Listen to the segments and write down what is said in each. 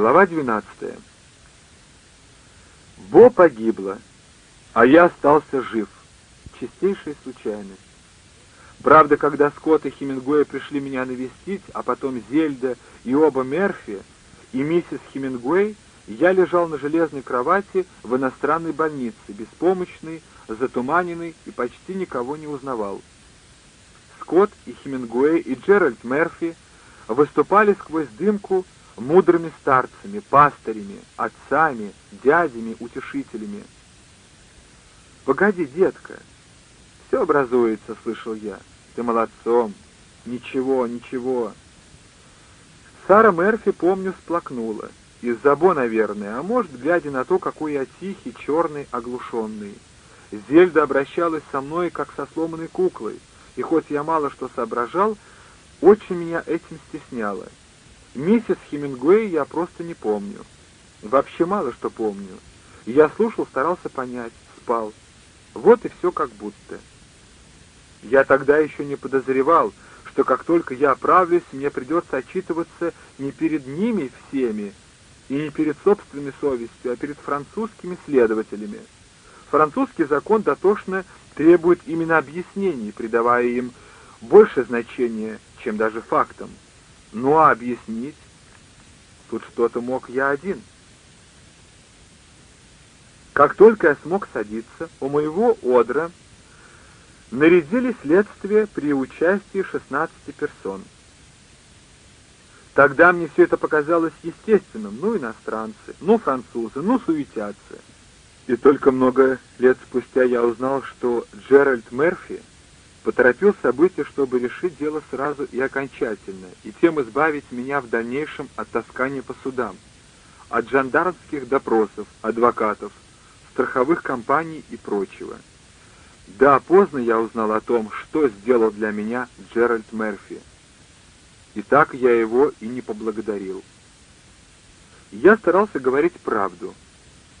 Глава 12. Бо погибла, а я остался жив. Чистейшая случайность. Правда, когда Скотт и Хемингуэй пришли меня навестить, а потом Зельда и оба Мерфи, и миссис Хемингуэй, я лежал на железной кровати в иностранной больнице, беспомощный, затуманенный и почти никого не узнавал. Скотт и Хемингуэй и Джеральд Мерфи выступали сквозь дымку мудрыми старцами, пастырями, отцами, дядями, утешителями. «Погоди, детка, все образуется», — слышал я. «Ты молодцом. Ничего, ничего». Сара Мерфи, помню, сплакнула. Из-за Бо, наверное, а может, глядя на то, какой я тихий, черный, оглушенный. Зельда обращалась со мной, как со сломанной куклой, и хоть я мало что соображал, очень меня этим стесняло. Миссис Хемингуэй я просто не помню. Вообще мало что помню. Я слушал, старался понять, спал. Вот и все как будто. Я тогда еще не подозревал, что как только я оправлюсь, мне придется отчитываться не перед ними всеми и не перед собственной совестью, а перед французскими следователями. Французский закон дотошно требует именно объяснений, придавая им больше значения, чем даже фактам. Ну а объяснить? Тут что-то мог я один. Как только я смог садиться, у моего одра нарядили следствие при участии 16 персон. Тогда мне все это показалось естественным. Ну, иностранцы, ну, французы, ну, суетятся. И только много лет спустя я узнал, что Джеральд Мерфи поторопил события, чтобы решить дело сразу и окончательно, и тем избавить меня в дальнейшем от таскания по судам, от жандармских допросов, адвокатов, страховых компаний и прочего. Да, поздно я узнал о том, что сделал для меня Джеральд Мерфи. И так я его и не поблагодарил. Я старался говорить правду.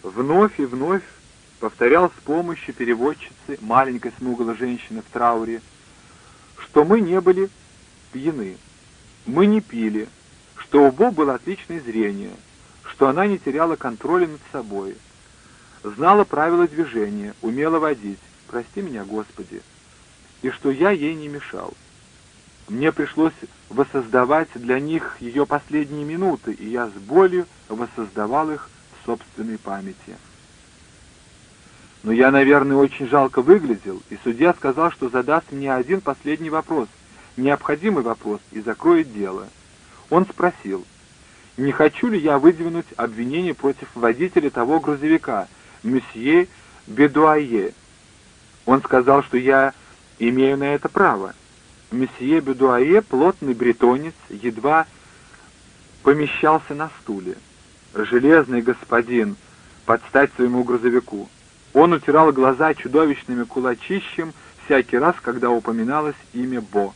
Вновь и вновь повторял с помощью переводчицы, маленькой смуглой женщины в трауре, что мы не были пьяны, мы не пили, что у Бо было отличное зрение, что она не теряла контроля над собой, знала правила движения, умела водить, прости меня, Господи, и что я ей не мешал. Мне пришлось воссоздавать для них ее последние минуты, и я с болью воссоздавал их в собственной памяти. Но я, наверное, очень жалко выглядел, и судья сказал, что задаст мне один последний вопрос, необходимый вопрос, и закроет дело. Он спросил, не хочу ли я выдвинуть обвинение против водителя того грузовика, месье Бедуае. Он сказал, что я имею на это право. Месье Бедуае, плотный бретонец, едва помещался на стуле. Железный господин, под стать своему грузовику. Он утирал глаза чудовищными кулачищем всякий раз, когда упоминалось имя Бо.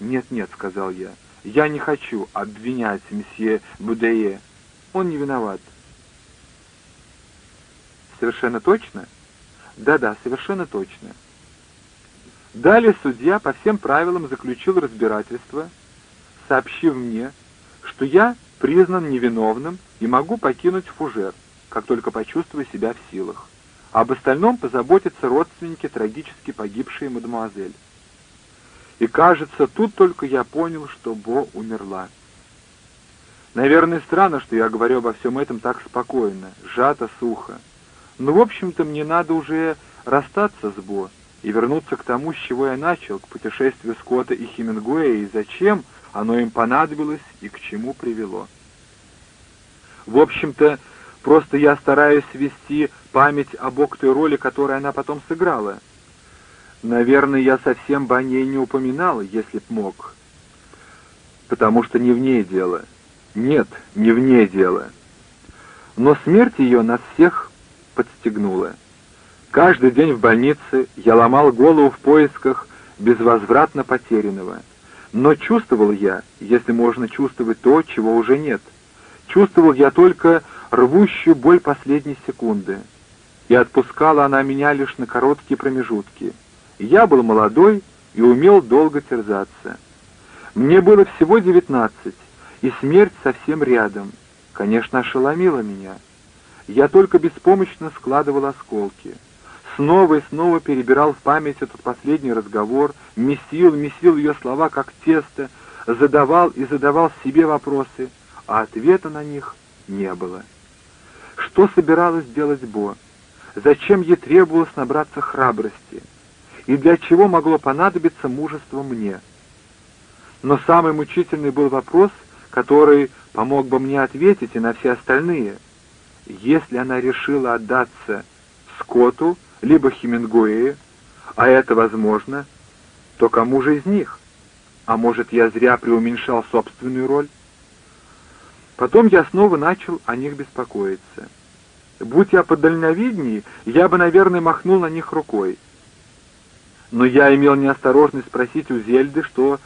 «Нет-нет», — сказал я, — «я не хочу обвинять месье Будее. Он не виноват». «Совершенно точно?» «Да-да, совершенно точно». Далее судья по всем правилам заключил разбирательство, сообщив мне, что я признан невиновным и могу покинуть фужер, как только почувствую себя в силах. Об остальном позаботятся родственники трагически погибшей мадемуазель. И кажется, тут только я понял, что Бо умерла. Наверное, странно, что я говорю обо всем этом так спокойно, сжато, сухо. Но, в общем-то, мне надо уже расстаться с Бо и вернуться к тому, с чего я начал, к путешествию Скотта и Хемингуэя, и зачем оно им понадобилось и к чему привело. В общем-то, Просто я стараюсь свести память об той роли, которую она потом сыграла. Наверное, я совсем бы о ней не упоминал, если б мог. Потому что не в ней дело. Нет, не в ней дело. Но смерть ее нас всех подстегнула. Каждый день в больнице я ломал голову в поисках безвозвратно потерянного. Но чувствовал я, если можно чувствовать то, чего уже нет. Чувствовал я только рвущую боль последней секунды. И отпускала она меня лишь на короткие промежутки. Я был молодой и умел долго терзаться. Мне было всего девятнадцать, и смерть совсем рядом. конечно, ошеломила меня. Я только беспомощно складывал осколки. Снова и снова перебирал в память этот последний разговор, месил, месил ее слова, как тесто, задавал и задавал себе вопросы, а ответа на них не было. Что собиралась делать Бо? Зачем ей требовалось набраться храбрости? И для чего могло понадобиться мужество мне? Но самый мучительный был вопрос, который помог бы мне ответить и на все остальные. Если она решила отдаться Скотту, либо Хемингуэю, а это возможно, то кому же из них? А может, я зря преуменьшал собственную роль? Потом я снова начал о них беспокоиться. Будь я подальновиднее, я бы, наверное, махнул на них рукой. Но я имел неосторожность спросить у Зельды, что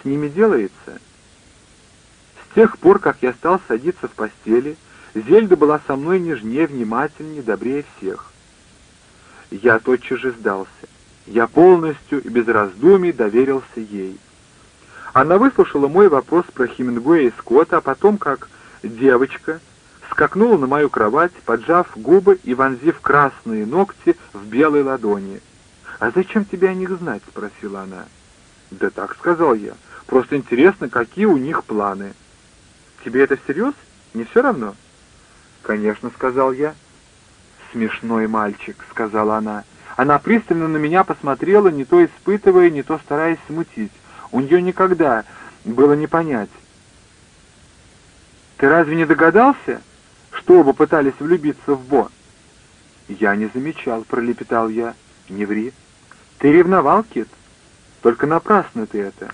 с ними делается. С тех пор, как я стал садиться в постели, Зельда была со мной нежнее, внимательнее, добрее всех. Я тотчас же сдался. Я полностью и без раздумий доверился ей. Она выслушала мой вопрос про Хемингуэя и Скотта, а потом, как девочка, скакнула на мою кровать, поджав губы и вонзив красные ногти в белой ладони. «А зачем тебе о них знать?» — спросила она. «Да так», — сказал я. «Просто интересно, какие у них планы». «Тебе это всерьез? Не все равно?» «Конечно», — сказал я. «Смешной мальчик», — сказала она. Она пристально на меня посмотрела, не то испытывая, не то стараясь смутить. У нее никогда было не понять. «Ты разве не догадался, что оба пытались влюбиться в Бо?» «Я не замечал», — пролепетал я. «Не ври». «Ты ревновал, Кит? Только напрасно ты это.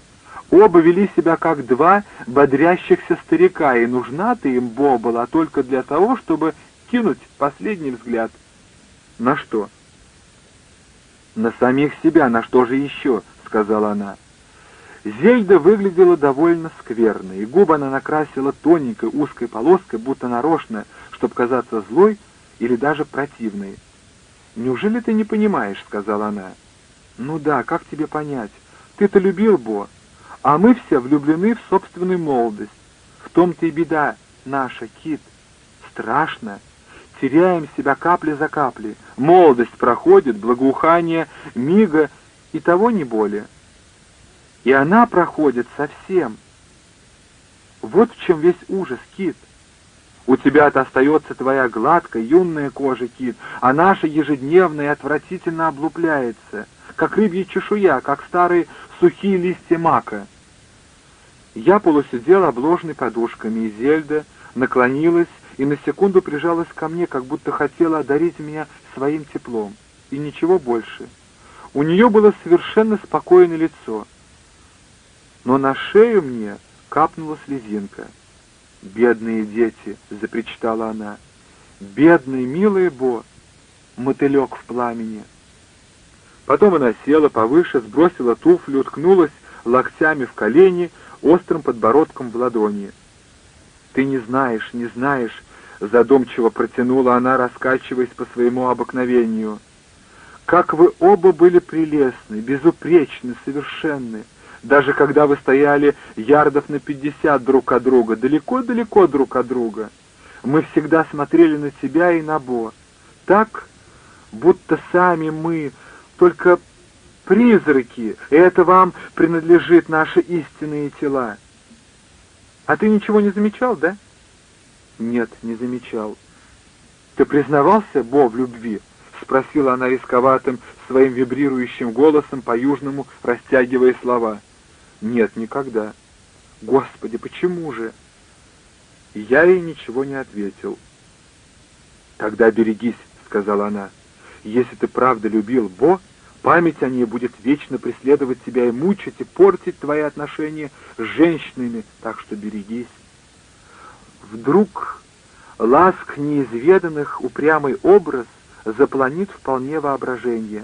Оба вели себя как два бодрящихся старика, и нужна ты им, Бо, была только для того, чтобы кинуть последний взгляд. На что? На самих себя, на что же еще, сказала она. Зельда выглядела довольно скверно, и губы она накрасила тоненькой узкой полоской, будто нарочно, чтобы казаться злой или даже противной. «Неужели ты не понимаешь?» — сказала она. «Ну да, как тебе понять? Ты-то любил Бо, а мы все влюблены в собственную молодость. В том-то и беда наша, Кит. Страшно. Теряем себя капли за каплей. Молодость проходит, благоухание, мига и того не более. И она проходит совсем. Вот в чем весь ужас, Кит. У тебя-то остается твоя гладкая, юная кожа, Кит, а наша ежедневная отвратительно облупляется, как рыбья чешуя, как старые сухие листья мака. Я полусидел обложенный подушками, и Зельда наклонилась и на секунду прижалась ко мне, как будто хотела одарить меня своим теплом. И ничего больше. У нее было совершенно спокойное лицо. Но на шею мне капнула слезинка. «Бедные дети!» — запричитала она. «Бедный, милый Бо!» Мотылек в пламени. Потом она села повыше, сбросила туфлю, уткнулась локтями в колени, острым подбородком в ладони. «Ты не знаешь, не знаешь», — задумчиво протянула она, раскачиваясь по своему обыкновению. «Как вы оба были прелестны, безупречны, совершенны, даже когда вы стояли ярдов на пятьдесят друг от друга, далеко-далеко друг от друга. Мы всегда смотрели на себя и на Бо. Так, будто сами мы, только призраки, и это вам принадлежит наши истинные тела. А ты ничего не замечал, да? Нет, не замечал. Ты признавался, Бо, в любви? Спросила она рисковатым, своим вибрирующим голосом, по-южному растягивая слова. Нет, никогда. Господи, почему же? Я ей ничего не ответил. «Тогда берегись», — сказала она. «Если ты правда любил Бо, Память о ней будет вечно преследовать тебя и мучить, и портить твои отношения с женщинами, так что берегись. Вдруг ласк неизведанных упрямый образ запланит вполне воображение.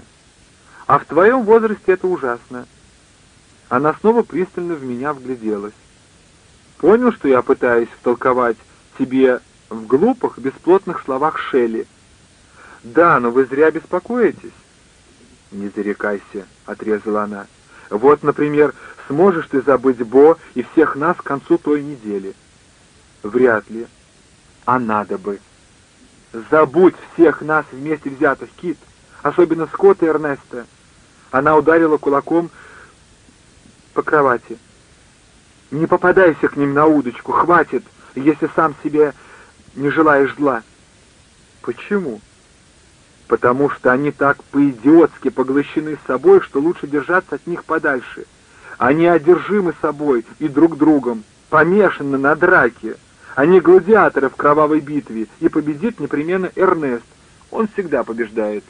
А в твоем возрасте это ужасно. Она снова пристально в меня вгляделась. Понял, что я пытаюсь втолковать тебе в глупых, бесплотных словах Шелли? Да, но вы зря беспокоитесь. «Не зарекайся», — отрезала она. «Вот, например, сможешь ты забыть Бо и всех нас к концу той недели?» Вряд ли. А надо бы. Забудь всех нас вместе взятых, Кит, особенно Скотта и Эрнеста. Она ударила кулаком по кровати. Не попадайся к ним на удочку, хватит, если сам себе не желаешь зла. Почему? Потому что они так по-идиотски поглощены собой, что лучше держаться от них подальше. Они одержимы собой и друг другом, помешаны на драке. Они гладиаторы в кровавой битве, и победит непременно Эрнест. Он всегда побеждает.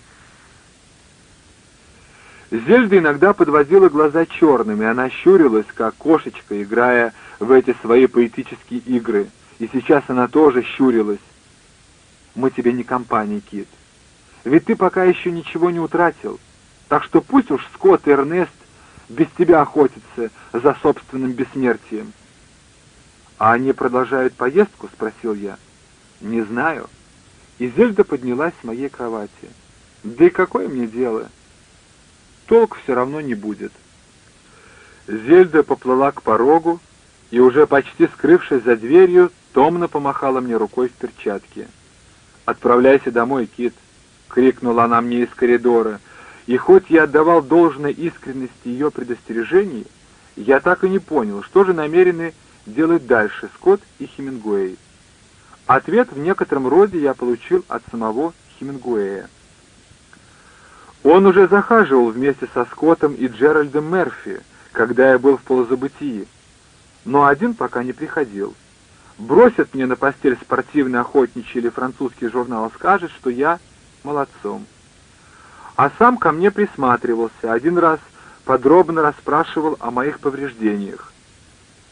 Зельда иногда подводила глаза черными, она щурилась, как кошечка, играя в эти свои поэтические игры. И сейчас она тоже щурилась. «Мы тебе не компания, Кит. Ведь ты пока еще ничего не утратил. Так что пусть уж Скотт и Эрнест без тебя охотятся за собственным бессмертием». «А они продолжают поездку?» — спросил я. «Не знаю». И Зельда поднялась с моей кровати. «Да и какое мне дело?» Толк все равно не будет. Зельда поплыла к порогу и, уже почти скрывшись за дверью, томно помахала мне рукой в перчатке. «Отправляйся домой, Кит!» — крикнула она мне из коридора, и хоть я отдавал должное искренности ее предостережений, я так и не понял, что же намерены делать дальше Скотт и Хемингуэй. Ответ в некотором роде я получил от самого Хемингуэя. Он уже захаживал вместе со Скоттом и Джеральдом Мерфи, когда я был в полузабытии, но один пока не приходил. Бросят мне на постель спортивный охотничий или французский журнал, скажет, что я молодцом. А сам ко мне присматривался, один раз подробно расспрашивал о моих повреждениях.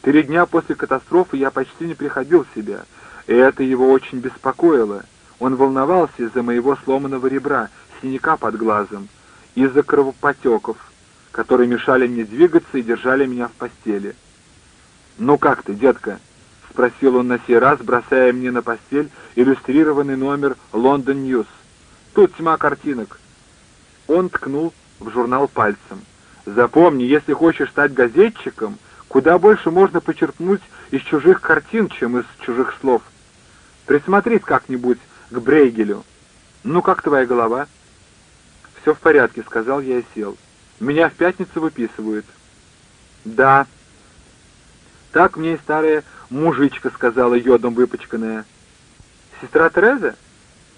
Три дня после катастрофы я почти не приходил в себя, и это его очень беспокоило. Он волновался из-за моего сломанного ребра, синяка под глазом, из-за кровопотеков, которые мешали мне двигаться и держали меня в постели. «Ну как ты, детка?» — спросил он на сей раз, бросая мне на постель иллюстрированный номер «Лондон Ньюс». «Тут тьма картинок». Он ткнул в журнал пальцем. «Запомни, если хочешь стать газетчиком, куда больше можно почерпнуть из чужих картин, чем из чужих слов. Присмотрись как-нибудь к Брейгелю. Ну, как твоя голова?» «Все в порядке», — сказал я и сел. «Меня в пятницу выписывают». «Да». «Так мне и старая мужичка сказала, йодом выпачканная». «Сестра Тереза?»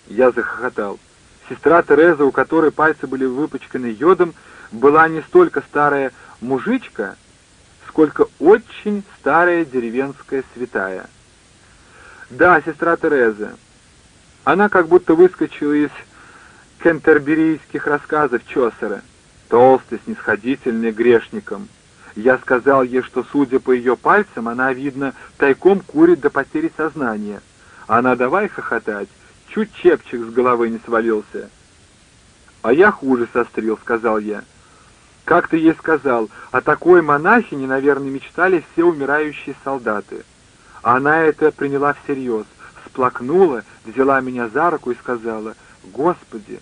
Я захохотал. Сестра Тереза, у которой пальцы были выпачканы йодом, была не столько старая мужичка, сколько очень старая деревенская святая. «Да, сестра Тереза. Она как будто выскочила из кентерберийских рассказов Чосера, толстый, снисходительный грешником. Я сказал ей, что, судя по ее пальцам, она, видно, тайком курит до потери сознания. Она давай хохотать, чуть чепчик с головы не свалился. «А я хуже сострил», — сказал я. «Как ты ей сказал, о такой монахине, наверное, мечтали все умирающие солдаты». Она это приняла всерьез, всплакнула, взяла меня за руку и сказала, «Господи,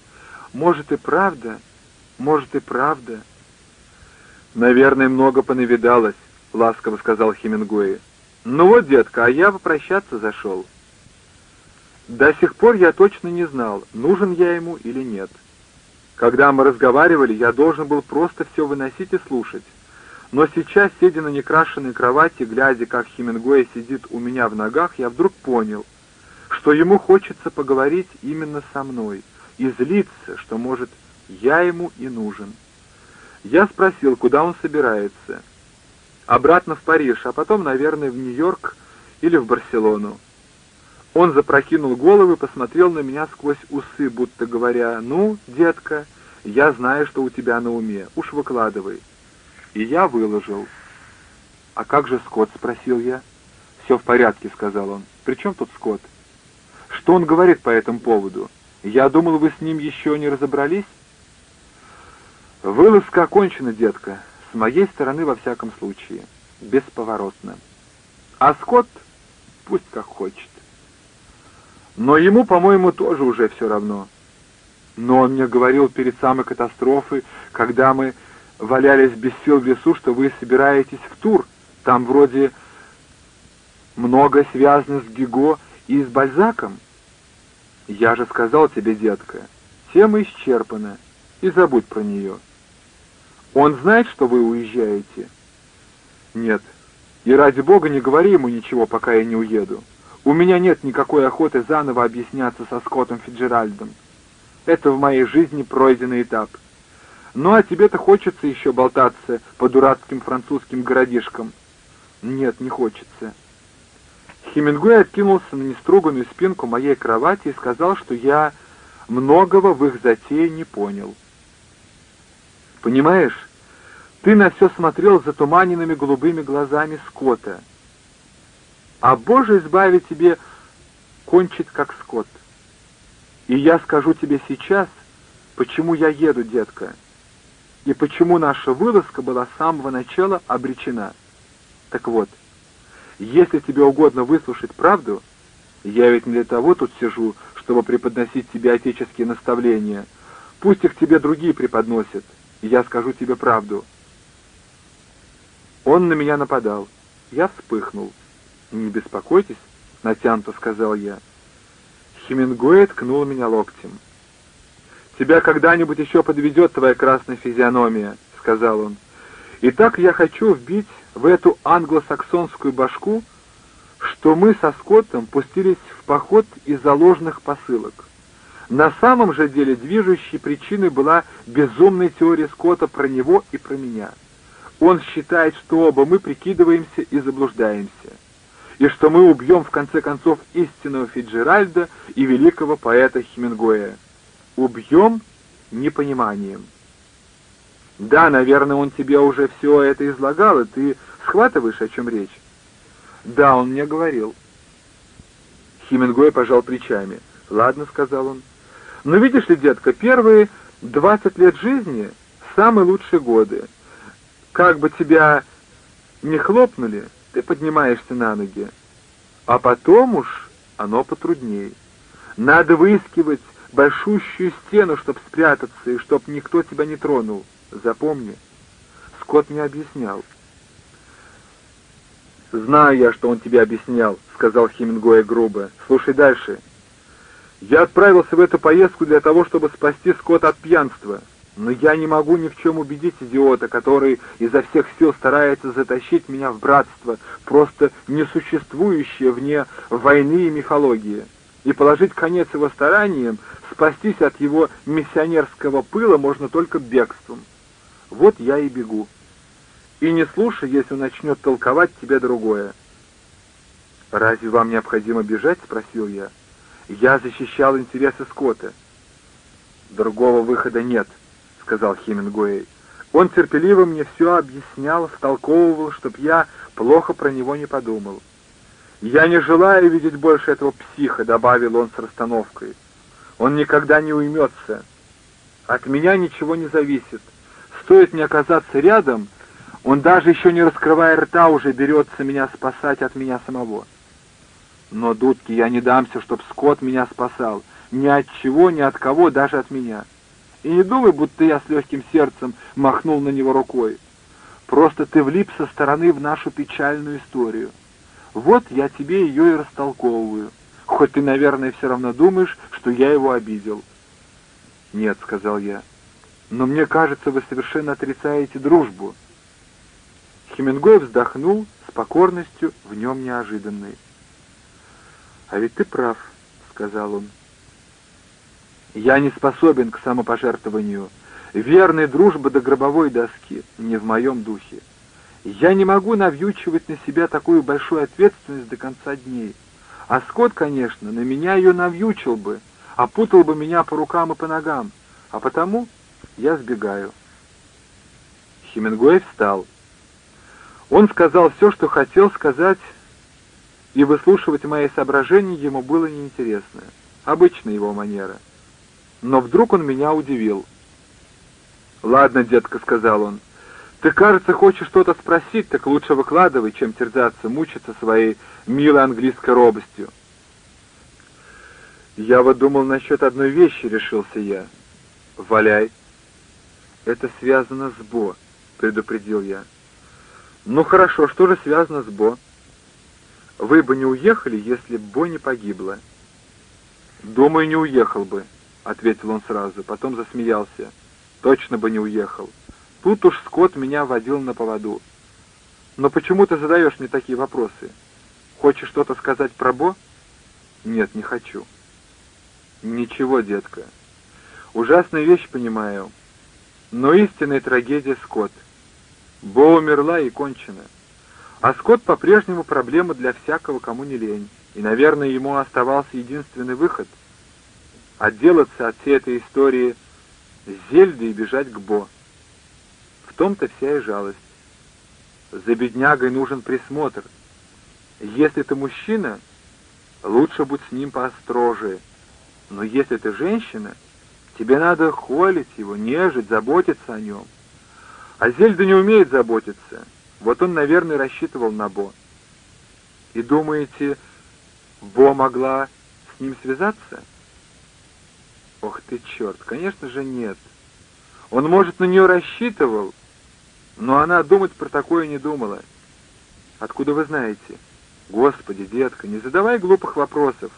может и правда, может и правда. Наверное, много понавидалось, ласково сказал Хемингуэй. Ну вот, детка, а я попрощаться зашел. До сих пор я точно не знал, нужен я ему или нет. Когда мы разговаривали, я должен был просто все выносить и слушать. Но сейчас, сидя на некрашенной кровати, глядя, как Хемингуэй сидит у меня в ногах, я вдруг понял, что ему хочется поговорить именно со мной и злится, что, может, я ему и нужен. Я спросил, куда он собирается. Обратно в Париж, а потом, наверное, в Нью-Йорк или в Барселону. Он запрокинул голову и посмотрел на меня сквозь усы, будто говоря, «Ну, детка, я знаю, что у тебя на уме, уж выкладывай». И я выложил. «А как же Скотт?» — спросил я. «Все в порядке», — сказал он. «При чем тут Скотт?» «Что он говорит по этому поводу?» Я думал, вы с ним еще не разобрались? Вылазка окончена, детка. С моей стороны, во всяком случае. Бесповоротно. А Скотт пусть как хочет. Но ему, по-моему, тоже уже все равно. Но он мне говорил перед самой катастрофой, когда мы валялись без сил в лесу, что вы собираетесь в тур. Там вроде много связано с Гиго и с Бальзаком? Я же сказал тебе, детка, тема исчерпана, и забудь про нее. Он знает, что вы уезжаете? Нет. И ради бога не говори ему ничего, пока я не уеду. У меня нет никакой охоты заново объясняться со Скоттом Фиджеральдом. Это в моей жизни пройденный этап. Ну а тебе-то хочется еще болтаться по дурацким французским городишкам? Нет, не хочется. Хемингуэй откинулся на неструганную спинку моей кровати и сказал, что я многого в их затее не понял. Понимаешь, ты на все смотрел затуманенными голубыми глазами Скотта. А Боже избави тебе кончить как Скотт. И я скажу тебе сейчас, почему я еду, детка, и почему наша вылазка была с самого начала обречена. Так вот, если тебе угодно выслушать правду, я ведь не для того тут сижу, чтобы преподносить тебе отеческие наставления. Пусть их тебе другие преподносят, и я скажу тебе правду. Он на меня нападал. Я вспыхнул. «Не беспокойтесь», — натянуто сказал я. Хемингуэй ткнул меня локтем. «Тебя когда-нибудь еще подведет твоя красная физиономия», — сказал он. «И так я хочу вбить в эту англосаксонскую башку, что мы со Скоттом пустились в поход из-за ложных посылок. На самом же деле движущей причиной была безумная теория Скотта про него и про меня. Он считает, что оба мы прикидываемся и заблуждаемся, и что мы убьем в конце концов истинного Фиджеральда и великого поэта Хемингуэя. Убьем непониманием. Да, наверное, он тебе уже все это излагал, и ты схватываешь, о чем речь? Да, он мне говорил. Хемингуэй пожал плечами. Ладно, сказал он. Но видишь ли, детка, первые двадцать лет жизни — самые лучшие годы. Как бы тебя не хлопнули, ты поднимаешься на ноги. А потом уж оно потрудней. Надо выискивать большущую стену, чтоб спрятаться, и чтоб никто тебя не тронул. Запомни, Скотт мне объяснял. «Знаю я, что он тебе объяснял», — сказал Хемингуэй грубо. «Слушай дальше. Я отправился в эту поездку для того, чтобы спасти Скотта от пьянства. Но я не могу ни в чем убедить идиота, который изо всех сил старается затащить меня в братство, просто несуществующее вне войны и мифологии, и положить конец его стараниям, спастись от его миссионерского пыла можно только бегством. Вот я и бегу. И не слушай, если он начнет толковать тебе другое. «Разве вам необходимо бежать?» — спросил я. «Я защищал интересы Скотта». «Другого выхода нет», — сказал Хемингуэй. Он терпеливо мне все объяснял, втолковывал, чтоб я плохо про него не подумал. «Я не желаю видеть больше этого психа», — добавил он с расстановкой. «Он никогда не уймется. От меня ничего не зависит. Стоит мне оказаться рядом, он даже еще не раскрывая рта уже берется меня спасать от меня самого. Но, дудки, я не дамся, чтоб Скотт меня спасал. Ни от чего, ни от кого, даже от меня. И не думай, будто я с легким сердцем махнул на него рукой. Просто ты влип со стороны в нашу печальную историю. Вот я тебе ее и растолковываю. Хоть ты, наверное, все равно думаешь, что я его обидел. «Нет», — сказал я, — «но мне кажется, вы совершенно отрицаете дружбу». Хемингуэй вздохнул с покорностью в нем неожиданной. «А ведь ты прав», — сказал он. «Я не способен к самопожертвованию. Верной дружбы до гробовой доски не в моем духе. Я не могу навьючивать на себя такую большую ответственность до конца дней. А Скотт, конечно, на меня ее навьючил бы, опутал бы меня по рукам и по ногам, а потому я сбегаю». Хемингуэй встал. Он сказал все, что хотел сказать, и выслушивать мои соображения ему было неинтересно. Обычная его манера. Но вдруг он меня удивил. «Ладно, детка», — сказал он, — «ты, кажется, хочешь что-то спросить, так лучше выкладывай, чем терзаться, мучиться своей милой английской робостью». «Я вот думал насчет одной вещи», — решился я. «Валяй». «Это связано с Бо», — предупредил я. «Ну хорошо, что же связано с Бо?» вы бы не уехали, если бы Бо не погибла?» «Думаю, не уехал бы», — ответил он сразу, потом засмеялся. «Точно бы не уехал. Тут уж Скотт меня водил на поводу. Но почему ты задаешь мне такие вопросы? Хочешь что-то сказать про Бо?» «Нет, не хочу». «Ничего, детка. Ужасная вещь, понимаю. Но истинная трагедия Скотт. Бо умерла и кончена. А Скотт по-прежнему проблема для всякого, кому не лень. И, наверное, ему оставался единственный выход — отделаться от всей этой истории с Зельдой и бежать к Бо. В том-то вся и жалость. За беднягой нужен присмотр. Если ты мужчина, лучше будь с ним поостроже. Но если ты женщина, тебе надо холить его, нежить, заботиться о нем. А Зельда не умеет заботиться. Вот он, наверное, рассчитывал на Бо. И думаете, Бо могла с ним связаться? Ох ты черт, конечно же нет. Он, может, на нее рассчитывал, но она думать про такое не думала. Откуда вы знаете? Господи, детка, не задавай глупых вопросов.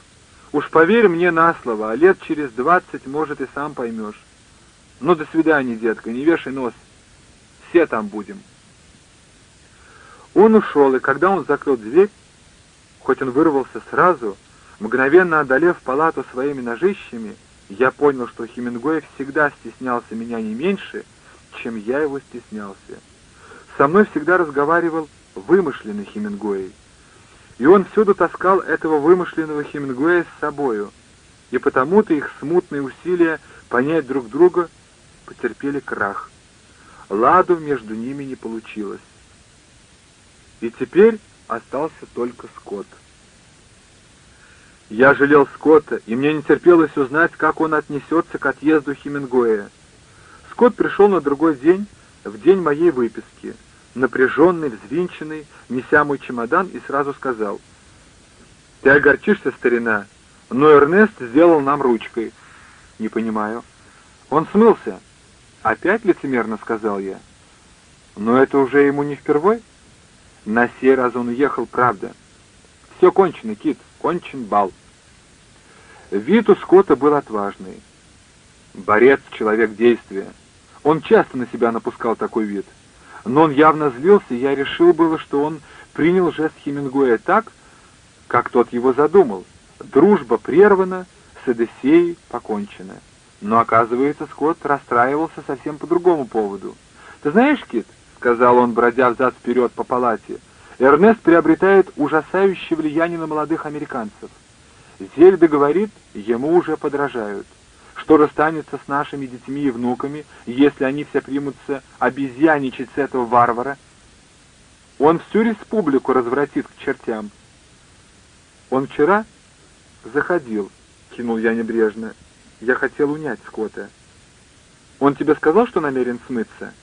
Уж поверь мне на слово, а лет через двадцать, может, и сам поймешь. Ну, до свидания, детка, не вешай нос. Все там будем. Он ушел, и когда он закрыл дверь, Хоть он вырвался сразу, мгновенно одолев палату своими ножищами, я понял, что Хемингуэй всегда стеснялся меня не меньше, чем я его стеснялся. Со мной всегда разговаривал вымышленный Хемингуэй. И он всюду таскал этого вымышленного Хемингуэя с собою, и потому-то их смутные усилия понять друг друга потерпели крах. Ладу между ними не получилось. И теперь остался только Скотт. Я жалел Скотта, и мне не терпелось узнать, как он отнесется к отъезду Хемингуэя. Скотт пришел на другой день, в день моей выписки, напряженный, взвинченный, неся мой чемодан, и сразу сказал, «Ты огорчишься, старина, но Эрнест сделал нам ручкой». «Не понимаю». «Он смылся». «Опять лицемерно», — сказал я. «Но это уже ему не впервой?» На сей раз он уехал, правда. Все кончено, Кит, кончен бал. Вид у Скотта был отважный. Борец, человек действия. Он часто на себя напускал такой вид. Но он явно злился, и я решил было, что он принял жест Хемингуэя так, как тот его задумал. Дружба прервана, с Эдессеей покончена. Но, оказывается, Скотт расстраивался совсем по другому поводу. «Ты знаешь, Кит, сказал он, бродя взад-вперед по палате, Эрнест приобретает ужасающее влияние на молодых американцев. Зельда говорит, ему уже подражают. Что расстанется с нашими детьми и внуками, если они все примутся обезьяничать с этого варвара? Он всю республику развратит к чертям. Он вчера заходил, кинул я небрежно. Я хотел унять Скотта. Он тебе сказал, что намерен смыться?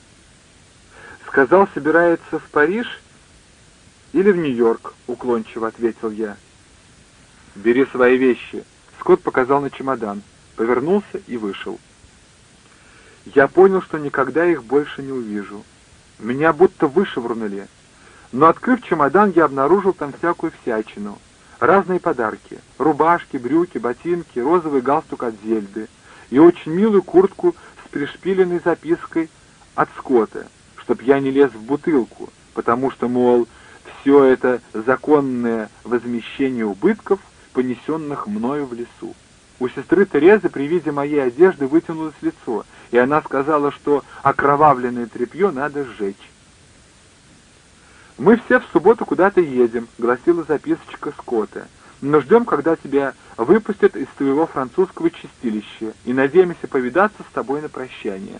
«Сказал, собирается в Париж или в Нью-Йорк?» — уклончиво ответил я. «Бери свои вещи». Скотт показал на чемодан, повернулся и вышел. Я понял, что никогда их больше не увижу. Меня будто вышвырнули. Но, открыв чемодан, я обнаружил там всякую всячину. Разные подарки. Рубашки, брюки, ботинки, розовый галстук от Зельды и очень милую куртку с пришпиленной запиской от Скотта чтоб я не лез в бутылку, потому что, мол, все это законное возмещение убытков, понесенных мною в лесу. У сестры Терезы при виде моей одежды вытянулось лицо, и она сказала, что окровавленное тряпье надо сжечь. «Мы все в субботу куда-то едем», — гласила записочка Скотта. «Но ждем, когда тебя выпустят из твоего французского чистилища, и надеемся повидаться с тобой на прощание».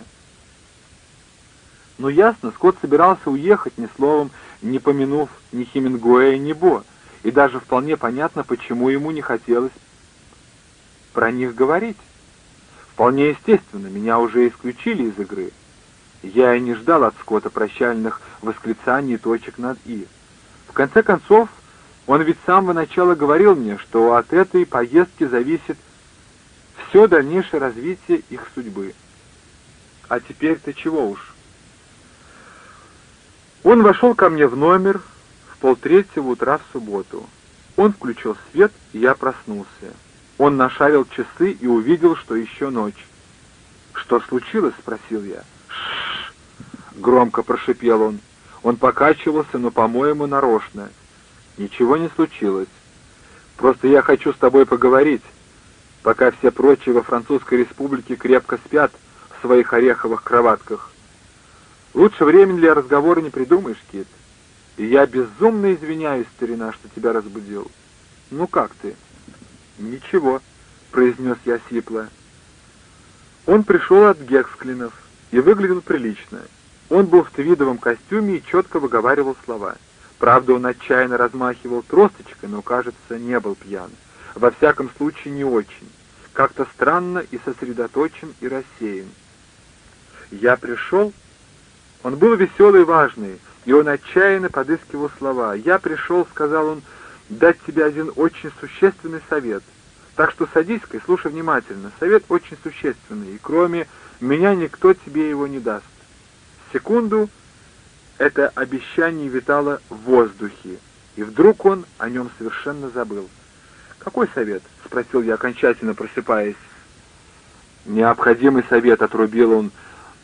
Но ясно, Скотт собирался уехать, ни словом не помянув ни Хемингуэя, ни Бо, и даже вполне понятно, почему ему не хотелось про них говорить. Вполне естественно, меня уже исключили из игры. Я и не ждал от Скотта прощальных восклицаний точек над «и». В конце концов, он ведь с самого начала говорил мне, что от этой поездки зависит все дальнейшее развитие их судьбы. А теперь-то чего уж? Он вошел ко мне в номер в полтретьего утра в субботу. Он включил свет, и я проснулся. Он нашарил часы и увидел, что еще ночь. «Что случилось?» — спросил я. «Ш-ш-ш!» громко прошипел он. Он покачивался, но, по-моему, нарочно. «Ничего не случилось. Просто я хочу с тобой поговорить, пока все прочие во Французской Республике крепко спят в своих ореховых кроватках. Лучше времени для разговора не придумаешь, Кит. И я безумно извиняюсь, старина, что тебя разбудил. Ну как ты?» «Ничего», — произнес я сипло. Он пришел от Гексклинов и выглядел прилично. Он был в твидовом костюме и четко выговаривал слова. Правда, он отчаянно размахивал тросточкой, но, кажется, не был пьян. Во всяком случае, не очень. Как-то странно и сосредоточен, и рассеян. Я пришел. Он был веселый и важный, и он отчаянно подыскивал слова. «Я пришел», — сказал он, — «дать тебе один очень существенный совет». Так что садись-ка и слушай внимательно. Совет очень существенный, и кроме меня никто тебе его не даст. Секунду это обещание витало в воздухе, и вдруг он о нем совершенно забыл. «Какой совет?» — спросил я, окончательно просыпаясь. «Необходимый совет», — отрубил он,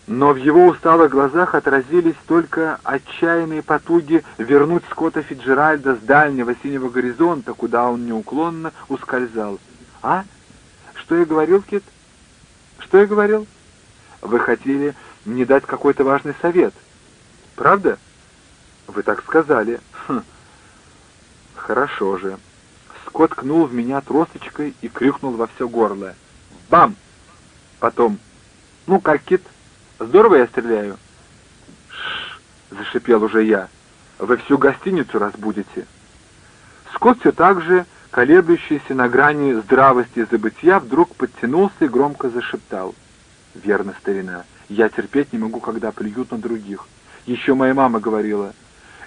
но в его усталых глазах отразились только отчаянные потуги вернуть Скотта Фиджеральда с дальнего синего горизонта, куда он неуклонно ускользал. «А? Что я говорил, Кит? Что я говорил? Вы хотели мне дать какой-то важный совет. Правда? Вы так сказали. Хм. Хорошо же». Скотт кнул в меня тросточкой и крикнул во все горло. «Бам!» Потом. «Ну как, Кит? Здорово я стреляю?» «Шш!» — зашипел уже я. «Вы всю гостиницу разбудите». Скотт все так же колеблющийся на грани здравости и забытия, вдруг подтянулся и громко зашептал. «Верно, старина, я терпеть не могу, когда плюют на других. Еще моя мама говорила,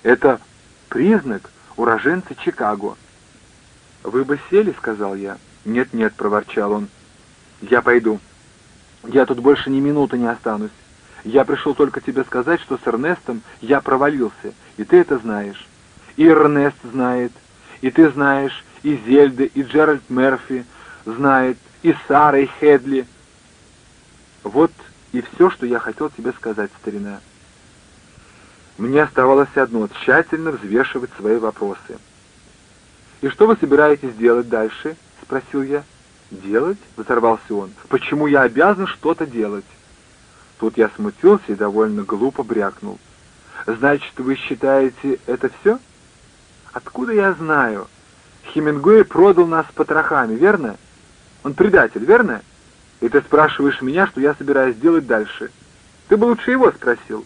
это признак уроженца Чикаго». «Вы бы сели?» — сказал я. «Нет-нет», — проворчал он. «Я пойду. Я тут больше ни минуты не останусь. Я пришел только тебе сказать, что с Эрнестом я провалился, и ты это знаешь. И Эрнест знает, и ты знаешь, и Зельда, и Джеральд Мерфи знает, и Сара, и Хедли. Вот и все, что я хотел тебе сказать, старина. Мне оставалось одно — тщательно взвешивать свои вопросы. «И что вы собираетесь делать дальше?» — спросил я. «Делать?» — взорвался он. «Почему я обязан что-то делать?» Тут я смутился и довольно глупо брякнул. «Значит, вы считаете это все?» «Откуда я знаю?» Хемингуэй продал нас потрохами, верно? Он предатель, верно? И ты спрашиваешь меня, что я собираюсь делать дальше. Ты бы лучше его спросил.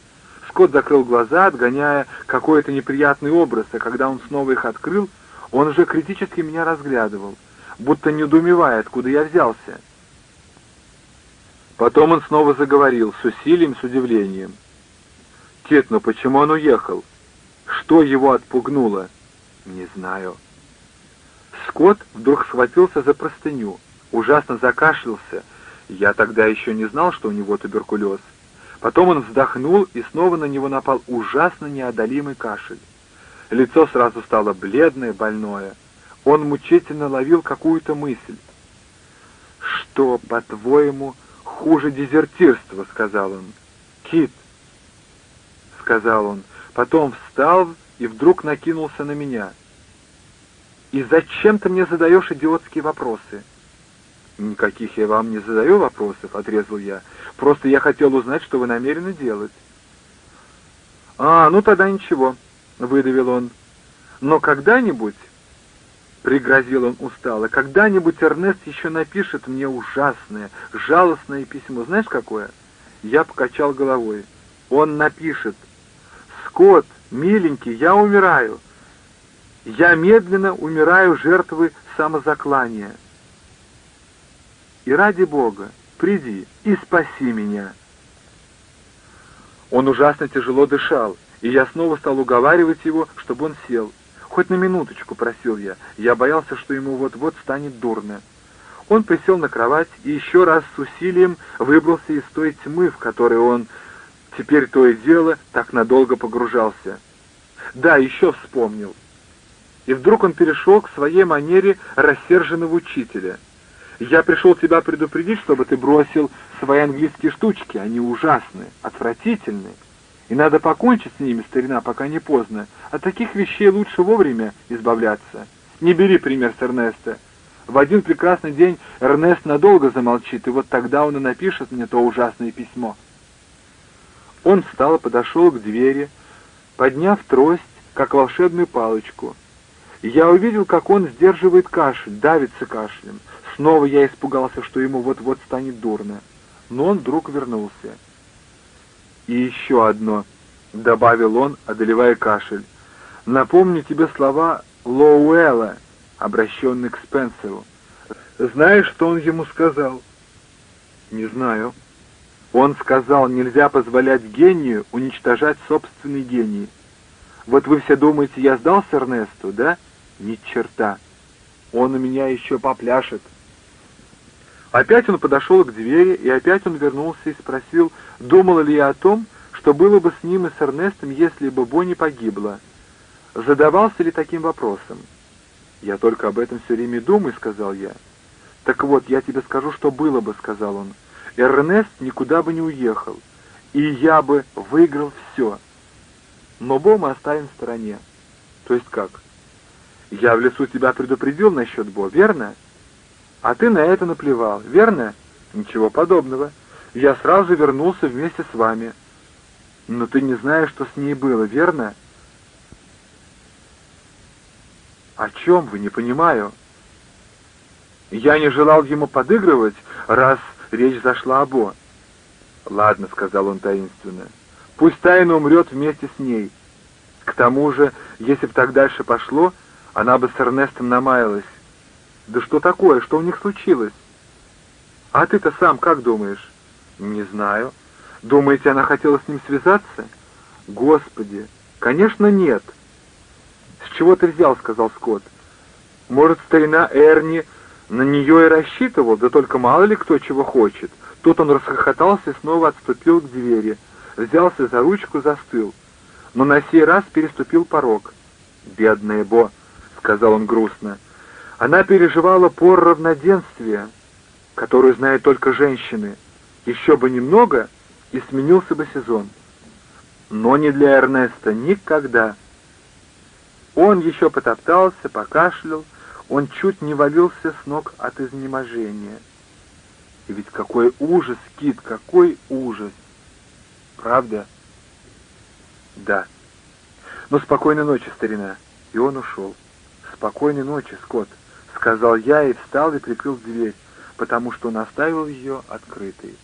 Скотт закрыл глаза, отгоняя какой-то неприятный образ, а когда он снова их открыл, он уже критически меня разглядывал, будто недоумевая, откуда я взялся. Потом он снова заговорил, с усилием, с удивлением. «Кит, но почему он уехал? Что его отпугнуло?» «Не знаю». Скотт вдруг схватился за простыню, ужасно закашлялся. Я тогда еще не знал, что у него туберкулез. Потом он вздохнул, и снова на него напал ужасно неодолимый кашель. Лицо сразу стало бледное, больное. Он мучительно ловил какую-то мысль. «Что, по-твоему, хуже дезертирства?» — сказал он. «Кит!» — сказал он. Потом встал и вдруг накинулся на меня — и зачем ты мне задаешь идиотские вопросы?» «Никаких я вам не задаю вопросов», — отрезал я. «Просто я хотел узнать, что вы намерены делать». «А, ну тогда ничего», — выдавил он. «Но когда-нибудь...» — пригрозил он устало. «Когда-нибудь Эрнест еще напишет мне ужасное, жалостное письмо. Знаешь, какое?» Я покачал головой. «Он напишет. Скотт, миленький, я умираю. Я медленно умираю жертвы самозаклания. И ради Бога, приди и спаси меня. Он ужасно тяжело дышал, и я снова стал уговаривать его, чтобы он сел. Хоть на минуточку, просил я. Я боялся, что ему вот-вот станет дурно. Он присел на кровать и еще раз с усилием выбрался из той тьмы, в которой он теперь то и дело так надолго погружался. Да, еще вспомнил. И вдруг он перешел к своей манере рассерженного учителя. «Я пришел тебя предупредить, чтобы ты бросил свои английские штучки. Они ужасны, отвратительны. И надо покончить с ними, старина, пока не поздно. От таких вещей лучше вовремя избавляться. Не бери пример с Эрнеста. В один прекрасный день Эрнест надолго замолчит, и вот тогда он и напишет мне то ужасное письмо». Он встал и подошел к двери, подняв трость, как волшебную палочку. Я увидел, как он сдерживает кашель, давится кашлем. Снова я испугался, что ему вот-вот станет дурно. Но он вдруг вернулся. «И еще одно», — добавил он, одолевая кашель. «Напомню тебе слова Лоуэлла, обращенные к Спенсеру. Знаешь, что он ему сказал?» «Не знаю». Он сказал, нельзя позволять гению уничтожать собственный гений. Вот вы все думаете, я сдался Эрнесту, да? Ни черта. Он у меня еще попляшет. Опять он подошел к двери, и опять он вернулся и спросил, думал ли я о том, что было бы с ним и с Эрнестом, если бы Бонни погибла. Задавался ли таким вопросом? «Я только об этом все время думаю», — сказал я. «Так вот, я тебе скажу, что было бы», — сказал он. Эрнест никуда бы не уехал, и я бы выиграл все. Но Бо мы оставим в стороне. То есть как? Я в лесу тебя предупредил насчет Бо, верно? А ты на это наплевал, верно? Ничего подобного. Я сразу вернулся вместе с вами. Но ты не знаешь, что с ней было, верно? О чем вы, не понимаю. Я не желал ему подыгрывать, раз речь зашла об О. «Ладно», — сказал он таинственно, — «пусть тайна умрет вместе с ней. К тому же, если бы так дальше пошло, она бы с Эрнестом намаялась. Да что такое, что у них случилось? А ты-то сам как думаешь?» «Не знаю. Думаете, она хотела с ним связаться?» «Господи, конечно, нет». «С чего ты взял?» — сказал Скотт. «Может, старина Эрни на нее и рассчитывал, да только мало ли кто чего хочет. Тут он расхохотался и снова отступил к двери, взялся за ручку, застыл. Но на сей раз переступил порог. «Бедная Бо», — сказал он грустно, — «она переживала пор равноденствия, которую знают только женщины. Еще бы немного, и сменился бы сезон. Но не для Эрнеста никогда». Он еще потоптался, покашлял, он чуть не валился с ног от изнеможения. И ведь какой ужас, Кит, какой ужас! Правда? Да. Ну, спокойной ночи, старина. И он ушел. Спокойной ночи, Скотт, сказал я и встал и прикрыл дверь, потому что он оставил ее открытой.